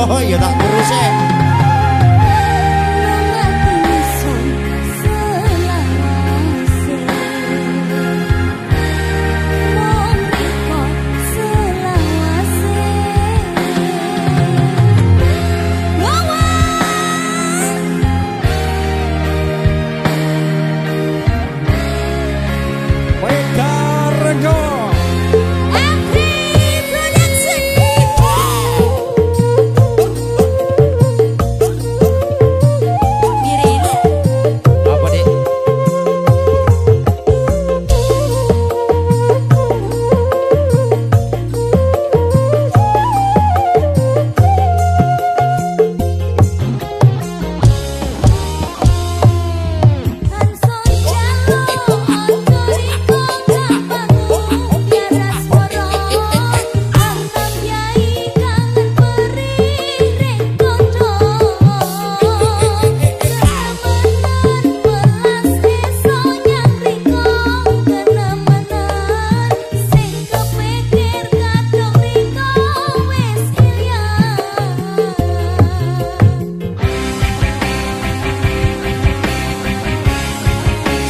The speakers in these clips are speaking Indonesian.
Oh ya tak terus ya.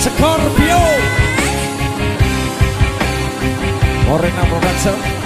Scorpio. Morena Production